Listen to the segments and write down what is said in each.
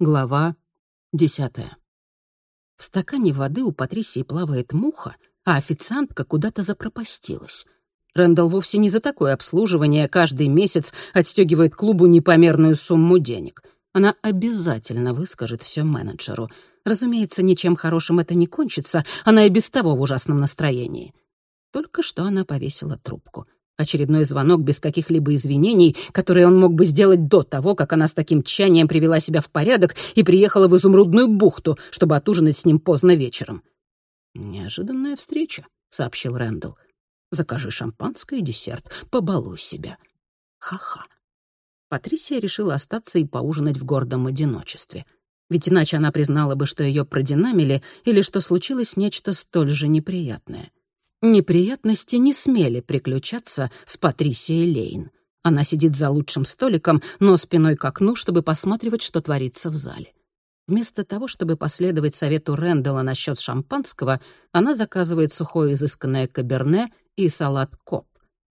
Глава десятая. В стакане воды у Патрисии плавает муха, а официантка куда-то запропастилась. Рэндалл вовсе не за такое обслуживание каждый месяц отстегивает клубу непомерную сумму денег. Она обязательно выскажет все менеджеру. Разумеется, ничем хорошим это не кончится, она и без того в ужасном настроении. Только что она повесила трубку — Очередной звонок без каких-либо извинений, которые он мог бы сделать до того, как она с таким тщанием привела себя в порядок и приехала в Изумрудную бухту, чтобы отужинать с ним поздно вечером. «Неожиданная встреча», — сообщил Рэндалл. «Закажи шампанское и десерт, побалуй себя». Ха-ха. Патрисия решила остаться и поужинать в гордом одиночестве. Ведь иначе она признала бы, что ее продинамили или что случилось нечто столь же неприятное. Неприятности не смели приключаться с Патрисией Лейн. Она сидит за лучшим столиком, но спиной к окну, чтобы посматривать, что творится в зале. Вместо того, чтобы последовать совету Рэндалла насчет шампанского, она заказывает сухое изысканное каберне и салат коп.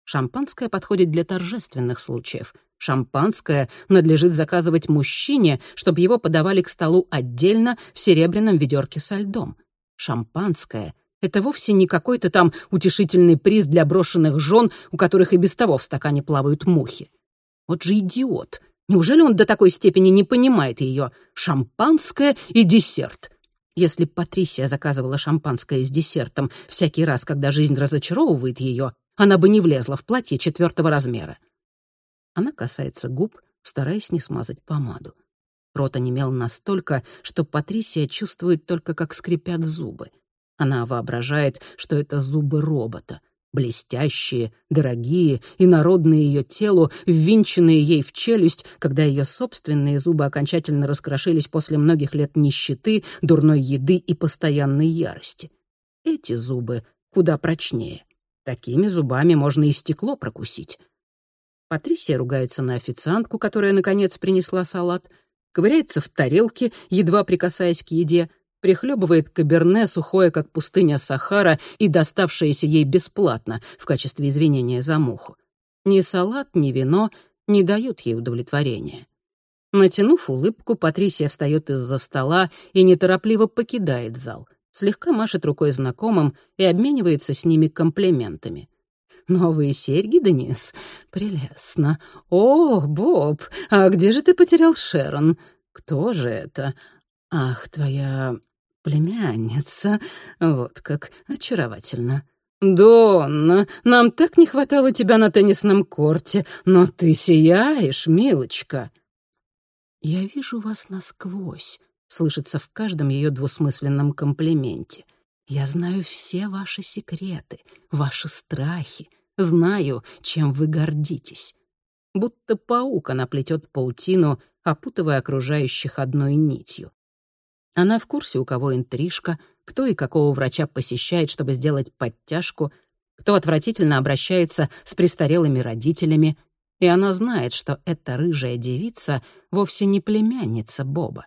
Шампанское подходит для торжественных случаев. Шампанское надлежит заказывать мужчине, чтобы его подавали к столу отдельно в серебряном ведерке со льдом. Шампанское это вовсе не какой-то там утешительный приз для брошенных жен, у которых и без того в стакане плавают мухи. Вот же идиот. Неужели он до такой степени не понимает ее? Шампанское и десерт. Если Патрисия заказывала шампанское с десертом всякий раз, когда жизнь разочаровывает ее, она бы не влезла в платье четвертого размера. Она касается губ, стараясь не смазать помаду. Рот онемел настолько, что Патрисия чувствует только, как скрипят зубы — она воображает, что это зубы робота, блестящие, дорогие и народные ее телу, ввинченные ей в челюсть, когда ее собственные зубы окончательно раскрошились после многих лет нищеты, дурной еды и постоянной ярости. Эти зубы куда прочнее. Такими зубами можно и стекло прокусить. Патрисия ругается на официантку, которая, наконец, принесла салат, ковыряется в тарелке, едва прикасаясь к еде — прихлебывает каберне, сухое, как пустыня Сахара, и доставшееся ей бесплатно в качестве извинения за муху. Ни салат, ни вино не дают ей удовлетворения. Натянув улыбку, Патрисия встает из-за стола и неторопливо покидает зал, слегка машет рукой знакомым и обменивается с ними комплиментами. «Новые серьги, Денис? Прелестно. О, Боб, а где же ты потерял Шерон? Кто же это? Ах, твоя племянница. Вот как очаровательно. «Донна, нам так не хватало тебя на теннисном корте, но ты сияешь, милочка». «Я вижу вас насквозь», — слышится в каждом ее двусмысленном комплименте. «Я знаю все ваши секреты, ваши страхи, знаю, чем вы гордитесь». Будто паук она плетет паутину, опутывая окружающих одной нитью. Она в курсе, у кого интрижка, кто и какого врача посещает, чтобы сделать подтяжку, кто отвратительно обращается с престарелыми родителями, и она знает, что эта рыжая девица вовсе не племянница Боба.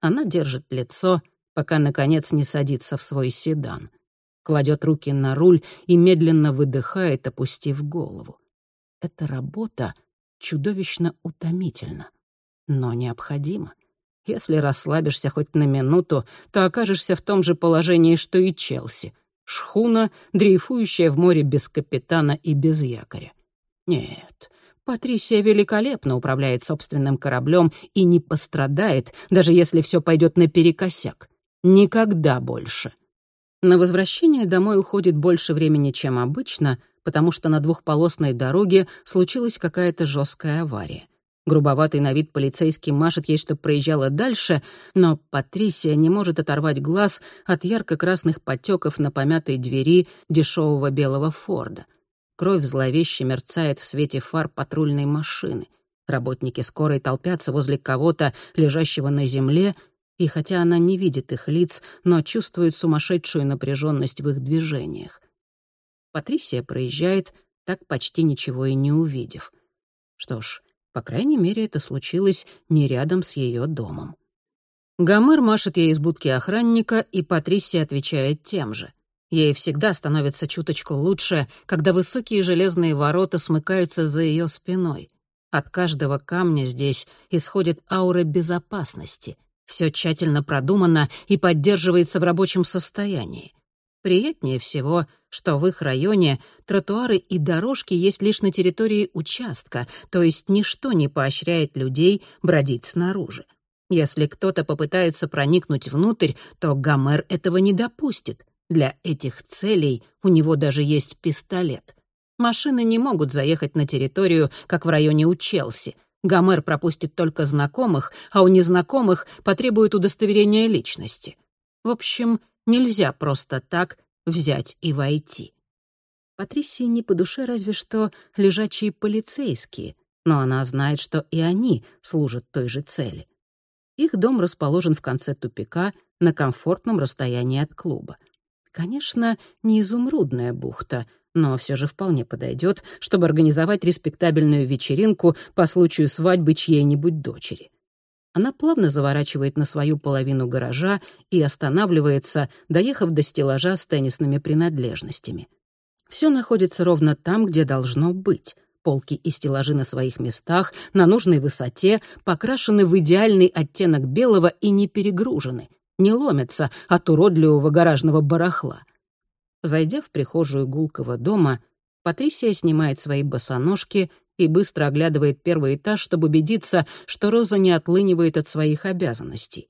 Она держит лицо, пока, наконец, не садится в свой седан, кладет руки на руль и медленно выдыхает, опустив голову. Эта работа чудовищно утомительна, но необходима. Если расслабишься хоть на минуту, то окажешься в том же положении, что и Челси. Шхуна, дрейфующая в море без капитана и без якоря. Нет, Патрисия великолепно управляет собственным кораблем и не пострадает, даже если все пойдет наперекосяк. Никогда больше. На возвращение домой уходит больше времени, чем обычно, потому что на двухполосной дороге случилась какая-то жесткая авария. Грубоватый на вид полицейский машет ей, чтоб проезжала дальше, но Патрисия не может оторвать глаз от ярко-красных потеков на помятой двери дешевого белого Форда. Кровь зловеще мерцает в свете фар патрульной машины. Работники скорой толпятся возле кого-то, лежащего на земле, и хотя она не видит их лиц, но чувствует сумасшедшую напряженность в их движениях. Патрисия проезжает, так почти ничего и не увидев. Что ж, по крайней мере, это случилось не рядом с ее домом. Гомер машет ей из будки охранника, и Патрисия отвечает тем же. Ей всегда становится чуточку лучше, когда высокие железные ворота смыкаются за ее спиной. От каждого камня здесь исходит аура безопасности. Все тщательно продумано и поддерживается в рабочем состоянии. Приятнее всего, что в их районе тротуары и дорожки есть лишь на территории участка, то есть ничто не поощряет людей бродить снаружи. Если кто-то попытается проникнуть внутрь, то Гомер этого не допустит. Для этих целей у него даже есть пистолет. Машины не могут заехать на территорию, как в районе у Челси. Гомер пропустит только знакомых, а у незнакомых потребует удостоверения личности. В общем, нельзя просто так взять и войти. Патрисии не по душе разве что лежачие полицейские, но она знает, что и они служат той же цели. Их дом расположен в конце тупика на комфортном расстоянии от клуба. Конечно, не изумрудная бухта, но все же вполне подойдет, чтобы организовать респектабельную вечеринку по случаю свадьбы чьей-нибудь дочери. Она плавно заворачивает на свою половину гаража и останавливается, доехав до стеллажа с теннисными принадлежностями. Все находится ровно там, где должно быть — Полки и стеллажи на своих местах, на нужной высоте, покрашены в идеальный оттенок белого и не перегружены, не ломятся от уродливого гаражного барахла. Зайдя в прихожую гулкого дома, Патрисия снимает свои босоножки и быстро оглядывает первый этаж, чтобы убедиться, что Роза не отлынивает от своих обязанностей.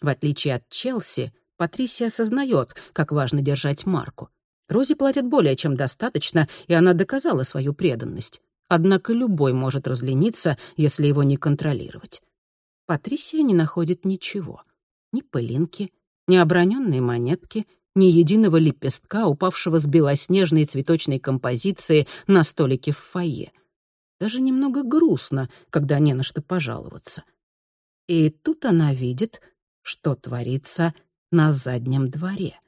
В отличие от Челси, Патрисия осознает, как важно держать марку. Розе платят более чем достаточно, и она доказала свою преданность. Однако любой может разлениться, если его не контролировать. Патрисия не находит ничего. Ни пылинки, ни оброненной монетки, ни единого лепестка, упавшего с белоснежной цветочной композиции на столике в фойе. Даже немного грустно, когда не на что пожаловаться. И тут она видит, что творится на заднем дворе.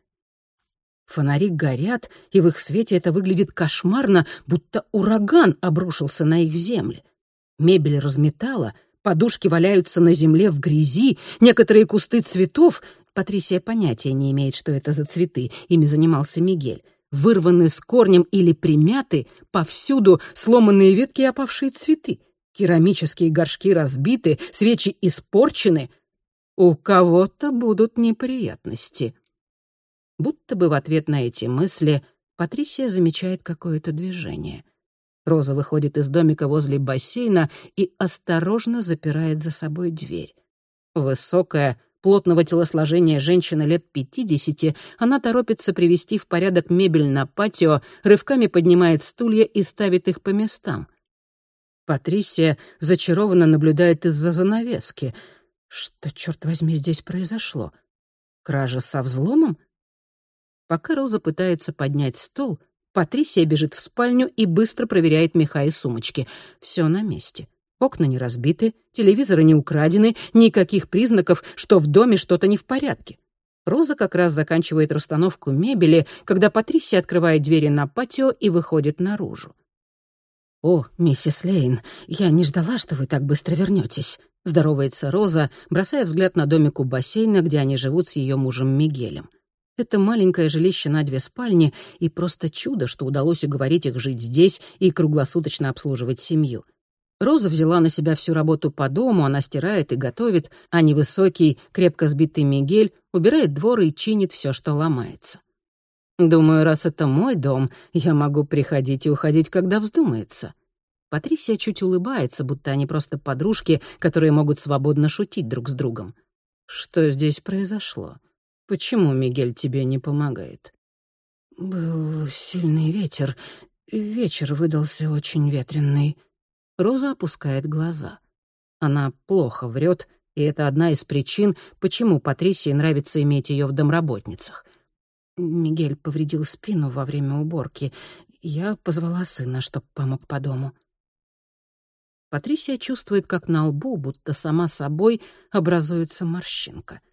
Фонари горят, и в их свете это выглядит кошмарно, будто ураган обрушился на их земли. Мебель разметала, подушки валяются на земле в грязи, некоторые кусты цветов... Патрисия понятия не имеет, что это за цветы, ими занимался Мигель. Вырваны с корнем или примяты, повсюду сломанные ветки и опавшие цветы. Керамические горшки разбиты, свечи испорчены. У кого-то будут неприятности. Будто бы в ответ на эти мысли Патрисия замечает какое-то движение. Роза выходит из домика возле бассейна и осторожно запирает за собой дверь. Высокая, плотного телосложения женщина лет пятидесяти, она торопится привести в порядок мебель на патио, рывками поднимает стулья и ставит их по местам. Патрисия зачарованно наблюдает из-за занавески. Что, черт возьми, здесь произошло? Кража со взломом? Пока Роза пытается поднять стол, Патрисия бежит в спальню и быстро проверяет меха и сумочки. Все на месте. Окна не разбиты, телевизоры не украдены, никаких признаков, что в доме что-то не в порядке. Роза как раз заканчивает расстановку мебели, когда Патрисия открывает двери на патио и выходит наружу. «О, миссис Лейн, я не ждала, что вы так быстро вернетесь», — здоровается Роза, бросая взгляд на домик у бассейна, где они живут с ее мужем Мигелем. Это маленькое жилище на две спальни, и просто чудо, что удалось уговорить их жить здесь и круглосуточно обслуживать семью. Роза взяла на себя всю работу по дому, она стирает и готовит, а невысокий, крепко сбитый Мигель убирает двор и чинит все, что ломается. Думаю, раз это мой дом, я могу приходить и уходить, когда вздумается. Патрисия чуть улыбается, будто они просто подружки, которые могут свободно шутить друг с другом. Что здесь произошло? Почему Мигель тебе не помогает?» «Был сильный ветер. Вечер выдался очень ветренный». Роза опускает глаза. Она плохо врет, и это одна из причин, почему Патрисии нравится иметь ее в домработницах. Мигель повредил спину во время уборки. Я позвала сына, чтоб помог по дому. Патрисия чувствует, как на лбу, будто сама собой, образуется морщинка —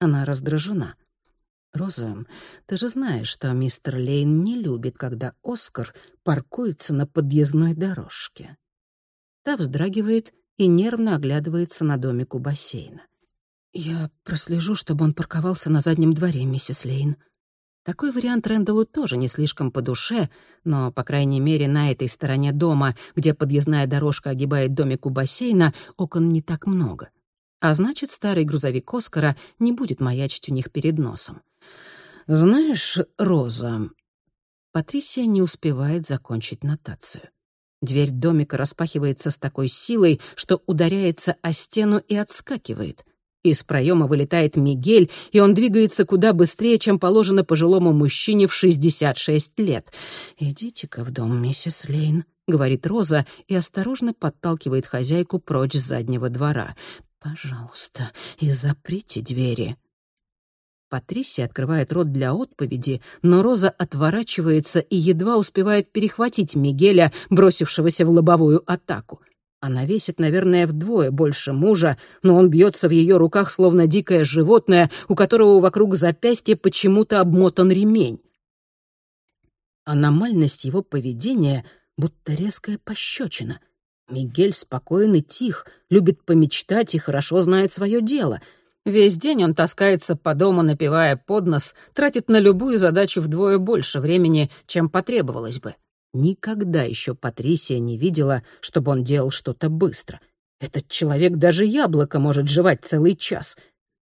она раздражена. «Роза, ты же знаешь, что мистер Лейн не любит, когда Оскар паркуется на подъездной дорожке». Та вздрагивает и нервно оглядывается на домик у бассейна. «Я прослежу, чтобы он парковался на заднем дворе, миссис Лейн». Такой вариант Рэндаллу тоже не слишком по душе, но, по крайней мере, на этой стороне дома, где подъездная дорожка огибает домик у бассейна, окон не так много. А значит, старый грузовик Оскара не будет маячить у них перед носом. «Знаешь, Роза...» Патрисия не успевает закончить нотацию. Дверь домика распахивается с такой силой, что ударяется о стену и отскакивает. Из проема вылетает Мигель, и он двигается куда быстрее, чем положено пожилому мужчине в 66 лет. «Идите-ка в дом, миссис Лейн», — говорит Роза и осторожно подталкивает хозяйку прочь с заднего двора. «Пожалуйста, и заприте двери». Патрисия открывает рот для отповеди, но Роза отворачивается и едва успевает перехватить Мигеля, бросившегося в лобовую атаку. Она весит, наверное, вдвое больше мужа, но он бьется в ее руках, словно дикое животное, у которого вокруг запястья почему-то обмотан ремень. Аномальность его поведения будто резкая пощечина. Мигель спокоен и тих, любит помечтать и хорошо знает свое дело. Весь день он таскается по дому, напивая под нос, тратит на любую задачу вдвое больше времени, чем потребовалось бы. Никогда еще Патрисия не видела, чтобы он делал что-то быстро. Этот человек даже яблоко может жевать целый час.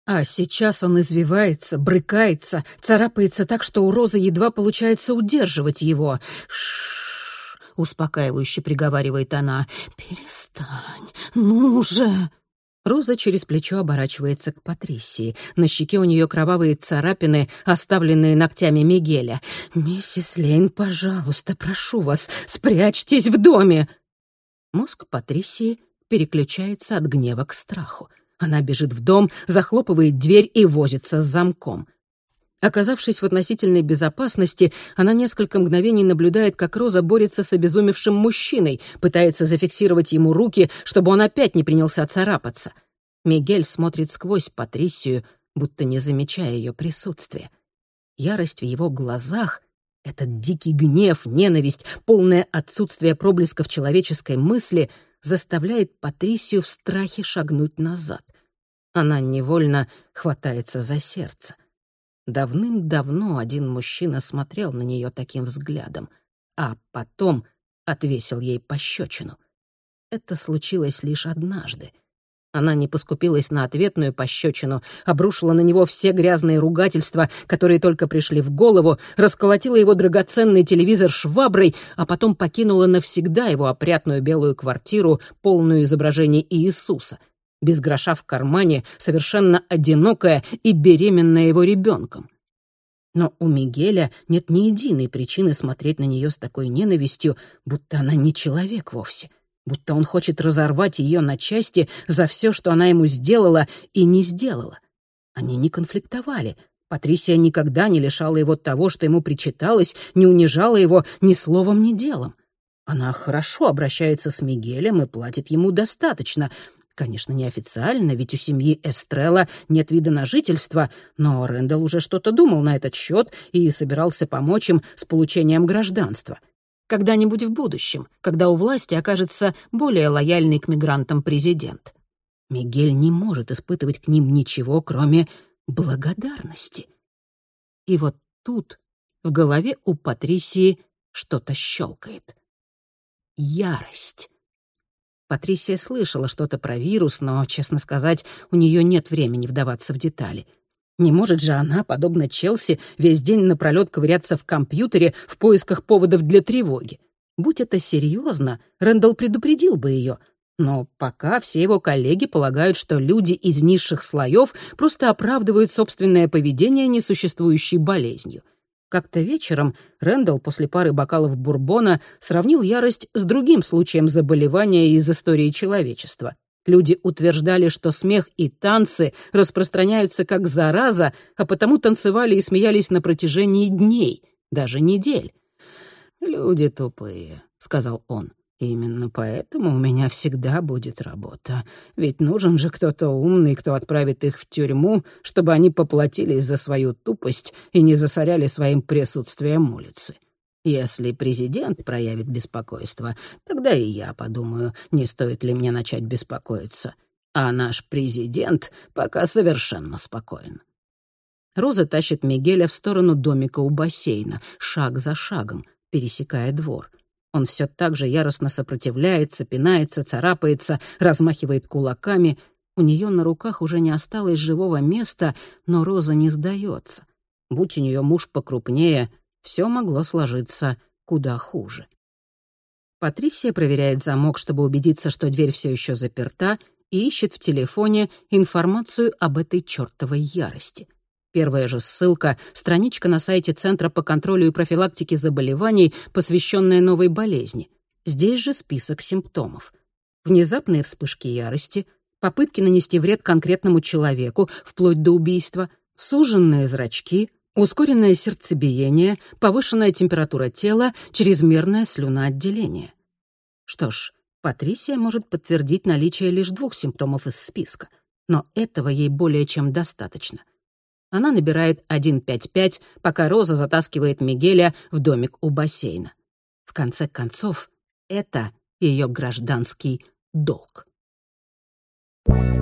А сейчас он извивается, брыкается, царапается так, что у Розы едва получается удерживать его. Шш, успокаивающе приговаривает она. «Перестань, ну же!» Роза через плечо оборачивается к Патрисии. На щеке у нее кровавые царапины, оставленные ногтями Мигеля. «Миссис Лейн, пожалуйста, прошу вас, спрячьтесь в доме!» Мозг Патрисии переключается от гнева к страху. Она бежит в дом, захлопывает дверь и возится с замком. Оказавшись в относительной безопасности, она несколько мгновений наблюдает, как Роза борется с обезумевшим мужчиной, пытается зафиксировать ему руки, чтобы он опять не принялся царапаться. Мигель смотрит сквозь Патрисию, будто не замечая ее присутствия. Ярость в его глазах, этот дикий гнев, ненависть, полное отсутствие проблесков человеческой мысли заставляет Патрисию в страхе шагнуть назад. Она невольно хватается за сердце. Давным-давно один мужчина смотрел на нее таким взглядом, а потом отвесил ей пощечину. Это случилось лишь однажды. Она не поскупилась на ответную пощечину, обрушила на него все грязные ругательства, которые только пришли в голову, расколотила его драгоценный телевизор шваброй, а потом покинула навсегда его опрятную белую квартиру, полную изображений Иисуса — без гроша в кармане, совершенно одинокая и беременная его ребенком. Но у Мигеля нет ни единой причины смотреть на нее с такой ненавистью, будто она не человек вовсе, будто он хочет разорвать ее на части за все, что она ему сделала и не сделала. Они не конфликтовали. Патрисия никогда не лишала его того, что ему причиталось, не унижала его ни словом, ни делом. Она хорошо обращается с Мигелем и платит ему достаточно, Конечно, неофициально, ведь у семьи Эстрелла нет вида на жительство, но Рэндалл уже что-то думал на этот счет и собирался помочь им с получением гражданства. Когда-нибудь в будущем, когда у власти окажется более лояльный к мигрантам президент. Мигель не может испытывать к ним ничего, кроме благодарности. И вот тут в голове у Патрисии что-то щелкает. Ярость. Патрисия слышала что-то про вирус, но, честно сказать, у нее нет времени вдаваться в детали. Не может же она, подобно Челси, весь день напролёт ковыряться в компьютере в поисках поводов для тревоги. Будь это серьезно, Рэндалл предупредил бы ее. Но пока все его коллеги полагают, что люди из низших слоев просто оправдывают собственное поведение несуществующей болезнью — как-то вечером Рэндалл после пары бокалов бурбона сравнил ярость с другим случаем заболевания из истории человечества. Люди утверждали, что смех и танцы распространяются как зараза, а потому танцевали и смеялись на протяжении дней, даже недель. «Люди тупые», — сказал он. Именно поэтому у меня всегда будет работа. Ведь нужен же кто-то умный, кто отправит их в тюрьму, чтобы они поплатились за свою тупость и не засоряли своим присутствием улицы. Если президент проявит беспокойство, тогда и я подумаю, не стоит ли мне начать беспокоиться. А наш президент пока совершенно спокоен. Роза тащит Мигеля в сторону домика у бассейна, шаг за шагом, пересекая двор. Он все так же яростно сопротивляется, пинается, царапается, размахивает кулаками. У нее на руках уже не осталось живого места, но Роза не сдается. Будь у нее муж покрупнее, все могло сложиться куда хуже. Патрисия проверяет замок, чтобы убедиться, что дверь все еще заперта, и ищет в телефоне информацию об этой чертовой ярости. Первая же ссылка — страничка на сайте Центра по контролю и профилактике заболеваний, посвященная новой болезни. Здесь же список симптомов. Внезапные вспышки ярости, попытки нанести вред конкретному человеку, вплоть до убийства, суженные зрачки, ускоренное сердцебиение, повышенная температура тела, чрезмерное слюноотделение. Что ж, Патрисия может подтвердить наличие лишь двух симптомов из списка, но этого ей более чем достаточно. Она набирает 155, пока Роза затаскивает Мигеля в домик у бассейна. В конце концов, это ее гражданский долг. Thank you.